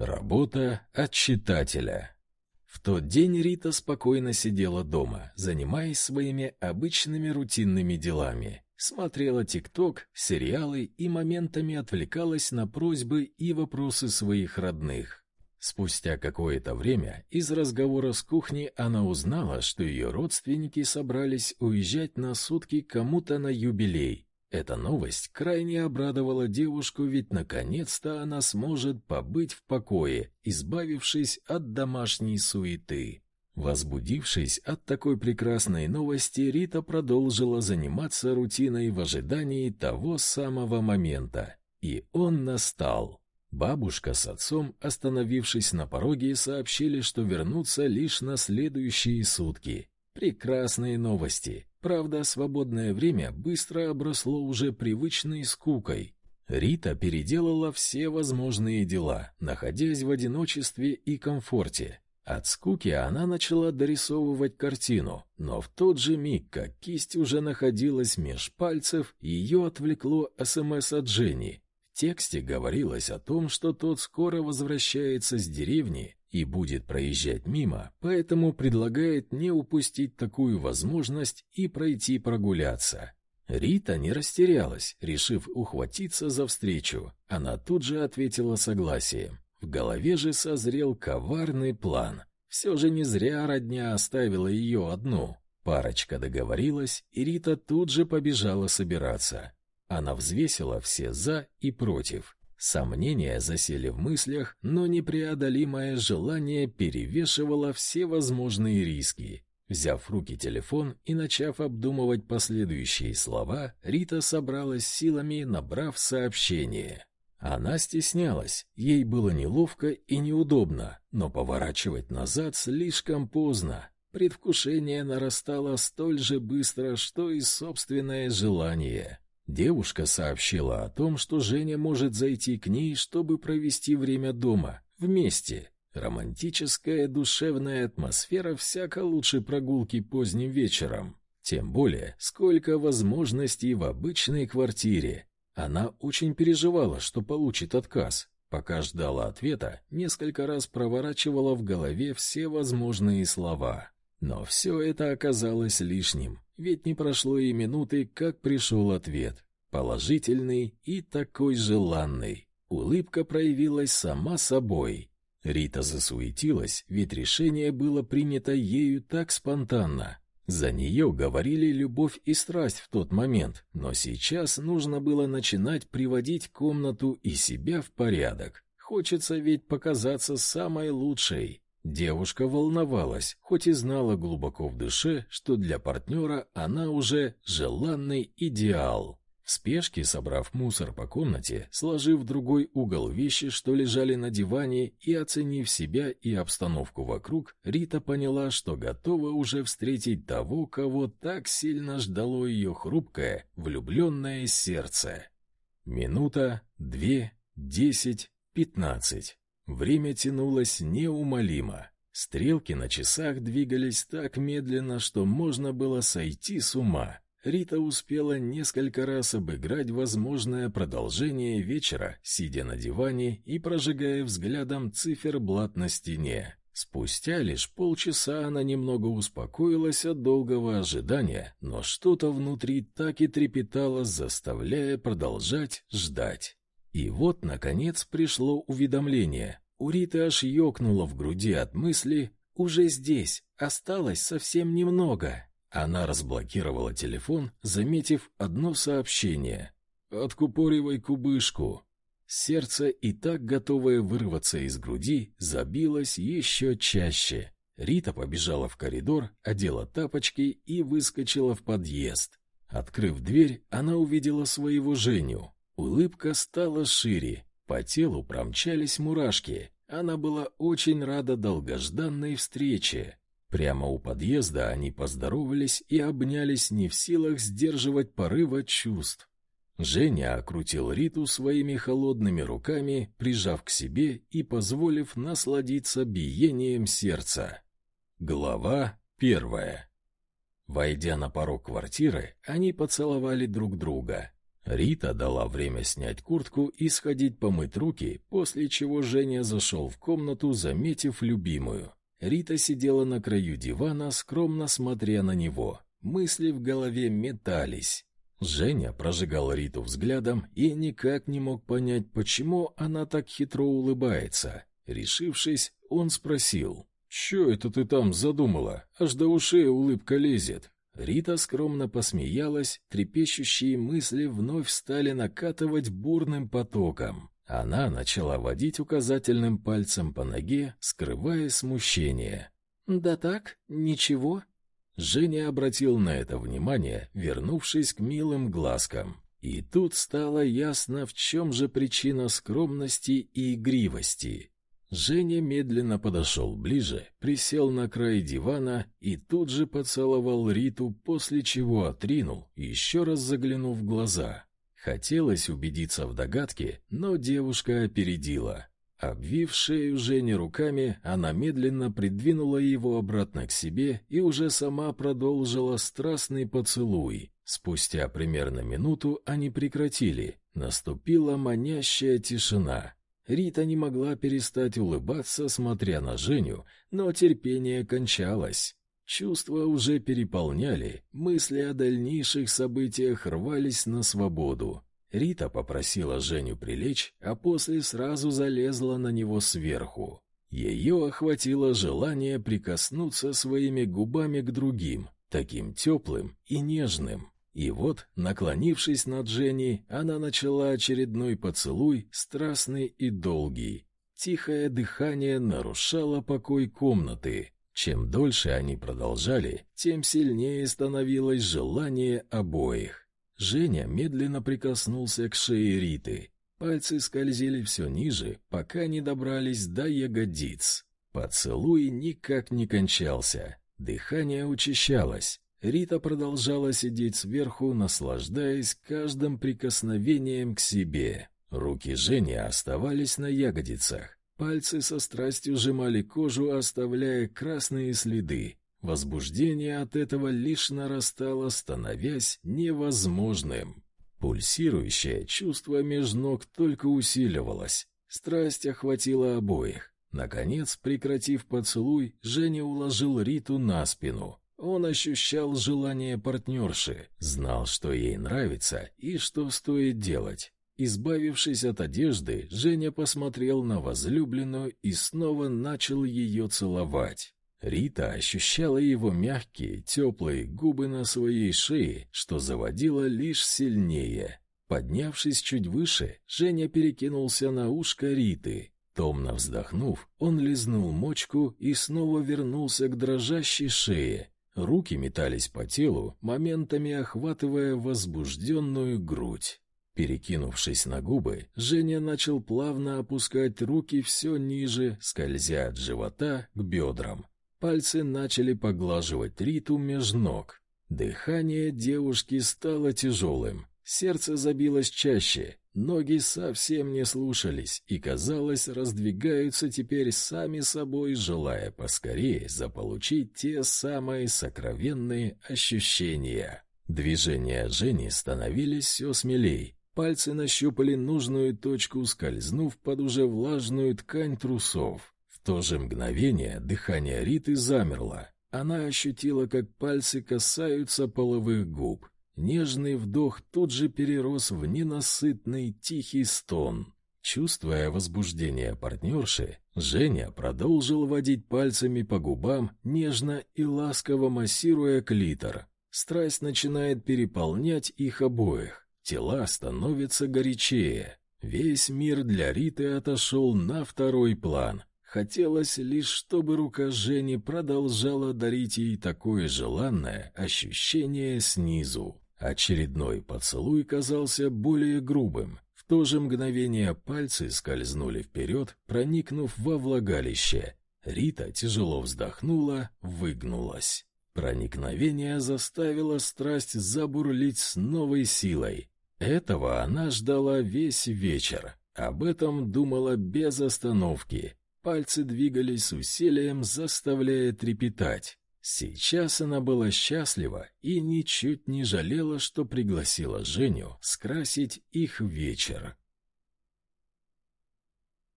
Работа от читателя. В тот день Рита спокойно сидела дома, занимаясь своими обычными рутинными делами. Смотрела ТикТок, сериалы и моментами отвлекалась на просьбы и вопросы своих родных. Спустя какое-то время из разговора с кухни она узнала, что ее родственники собрались уезжать на сутки кому-то на юбилей. Эта новость крайне обрадовала девушку, ведь наконец-то она сможет побыть в покое, избавившись от домашней суеты. Возбудившись от такой прекрасной новости, Рита продолжила заниматься рутиной в ожидании того самого момента. И он настал. Бабушка с отцом, остановившись на пороге, сообщили, что вернутся лишь на следующие сутки. Прекрасные новости. Правда, свободное время быстро обросло уже привычной скукой. Рита переделала все возможные дела, находясь в одиночестве и комфорте. От скуки она начала дорисовывать картину, но в тот же миг, как кисть уже находилась меж пальцев, ее отвлекло СМС от Жени тексте говорилось о том, что тот скоро возвращается с деревни и будет проезжать мимо, поэтому предлагает не упустить такую возможность и пройти прогуляться. Рита не растерялась, решив ухватиться за встречу. Она тут же ответила согласием. В голове же созрел коварный план. Все же не зря родня оставила ее одну. Парочка договорилась, и Рита тут же побежала собираться. Она взвесила все «за» и «против». Сомнения засели в мыслях, но непреодолимое желание перевешивало все возможные риски. Взяв в руки телефон и начав обдумывать последующие слова, Рита собралась силами, набрав сообщение. Она стеснялась, ей было неловко и неудобно, но поворачивать назад слишком поздно. Предвкушение нарастало столь же быстро, что и собственное желание. Девушка сообщила о том, что Женя может зайти к ней, чтобы провести время дома, вместе. Романтическая душевная атмосфера всяко лучше прогулки поздним вечером. Тем более, сколько возможностей в обычной квартире. Она очень переживала, что получит отказ. Пока ждала ответа, несколько раз проворачивала в голове все возможные слова. Но все это оказалось лишним, ведь не прошло и минуты, как пришел ответ. Положительный и такой желанный. Улыбка проявилась сама собой. Рита засуетилась, ведь решение было принято ею так спонтанно. За нее говорили любовь и страсть в тот момент, но сейчас нужно было начинать приводить комнату и себя в порядок. Хочется ведь показаться самой лучшей. Девушка волновалась, хоть и знала глубоко в душе, что для партнера она уже желанный идеал. В спешке, собрав мусор по комнате, сложив в другой угол вещи, что лежали на диване, и оценив себя и обстановку вокруг, Рита поняла, что готова уже встретить того, кого так сильно ждало ее хрупкое, влюбленное сердце. Минута, две, десять, пятнадцать. Время тянулось неумолимо. Стрелки на часах двигались так медленно, что можно было сойти с ума. Рита успела несколько раз обыграть возможное продолжение вечера, сидя на диване и прожигая взглядом циферблат на стене. Спустя лишь полчаса она немного успокоилась от долгого ожидания, но что-то внутри так и трепетало, заставляя продолжать ждать. И вот, наконец, пришло уведомление. У Риты аж ёкнуло в груди от мысли «Уже здесь, осталось совсем немного». Она разблокировала телефон, заметив одно сообщение. «Откупоривай кубышку». Сердце, и так готовое вырваться из груди, забилось еще чаще. Рита побежала в коридор, одела тапочки и выскочила в подъезд. Открыв дверь, она увидела своего Женю. Улыбка стала шире, по телу промчались мурашки. Она была очень рада долгожданной встрече. Прямо у подъезда они поздоровались и обнялись не в силах сдерживать порыва чувств. Женя окрутил Риту своими холодными руками, прижав к себе и позволив насладиться биением сердца. Глава первая. Войдя на порог квартиры, они поцеловали друг друга. Рита дала время снять куртку и сходить помыть руки, после чего Женя зашел в комнату, заметив любимую. Рита сидела на краю дивана, скромно смотря на него. Мысли в голове метались. Женя прожигал Риту взглядом и никак не мог понять, почему она так хитро улыбается. Решившись, он спросил: "Что это ты там задумала? Аж до ушей улыбка лезет". Рита скромно посмеялась, трепещущие мысли вновь стали накатывать бурным потоком. Она начала водить указательным пальцем по ноге, скрывая смущение. «Да так, ничего». Женя обратил на это внимание, вернувшись к милым глазкам. И тут стало ясно, в чем же причина скромности и игривости. Женя медленно подошел ближе, присел на край дивана и тут же поцеловал Риту, после чего отринул, еще раз заглянув в глаза. Хотелось убедиться в догадке, но девушка опередила. Обвив шею Жени руками, она медленно придвинула его обратно к себе и уже сама продолжила страстный поцелуй. Спустя примерно минуту они прекратили. Наступила манящая тишина. Рита не могла перестать улыбаться, смотря на Женю, но терпение кончалось. Чувства уже переполняли, мысли о дальнейших событиях рвались на свободу. Рита попросила Женю прилечь, а после сразу залезла на него сверху. Ее охватило желание прикоснуться своими губами к другим, таким теплым и нежным. И вот, наклонившись над Женей, она начала очередной поцелуй, страстный и долгий. Тихое дыхание нарушало покой комнаты. Чем дольше они продолжали, тем сильнее становилось желание обоих. Женя медленно прикоснулся к шее Риты. Пальцы скользили все ниже, пока не добрались до ягодиц. Поцелуй никак не кончался. Дыхание учащалось. Рита продолжала сидеть сверху, наслаждаясь каждым прикосновением к себе. Руки Жени оставались на ягодицах. Пальцы со страстью сжимали кожу, оставляя красные следы. Возбуждение от этого лишь нарастало, становясь невозможным. Пульсирующее чувство меж ног только усиливалось. Страсть охватила обоих. Наконец, прекратив поцелуй, Женя уложил Риту на спину. Он ощущал желание партнерши, знал, что ей нравится и что стоит делать. Избавившись от одежды, Женя посмотрел на возлюбленную и снова начал ее целовать. Рита ощущала его мягкие, теплые губы на своей шее, что заводило лишь сильнее. Поднявшись чуть выше, Женя перекинулся на ушко Риты. Томно вздохнув, он лизнул мочку и снова вернулся к дрожащей шее, Руки метались по телу, моментами охватывая возбужденную грудь. Перекинувшись на губы, Женя начал плавно опускать руки все ниже, скользя от живота к бедрам. Пальцы начали поглаживать Риту меж ног. Дыхание девушки стало тяжелым, сердце забилось чаще, Ноги совсем не слушались и, казалось, раздвигаются теперь сами собой, желая поскорее заполучить те самые сокровенные ощущения. Движения Жени становились все смелей. Пальцы нащупали нужную точку, скользнув под уже влажную ткань трусов. В то же мгновение дыхание Риты замерло. Она ощутила, как пальцы касаются половых губ. Нежный вдох тут же перерос в ненасытный тихий стон. Чувствуя возбуждение партнерши, Женя продолжил водить пальцами по губам, нежно и ласково массируя клитор. Страсть начинает переполнять их обоих. Тела становятся горячее. Весь мир для Риты отошел на второй план. Хотелось лишь, чтобы рука Жени продолжала дарить ей такое желанное ощущение снизу. Очередной поцелуй казался более грубым. В то же мгновение пальцы скользнули вперед, проникнув во влагалище. Рита тяжело вздохнула, выгнулась. Проникновение заставило страсть забурлить с новой силой. Этого она ждала весь вечер. Об этом думала без остановки. Пальцы двигались с усилием, заставляя трепетать. Сейчас она была счастлива и ничуть не жалела, что пригласила Женю скрасить их вечер.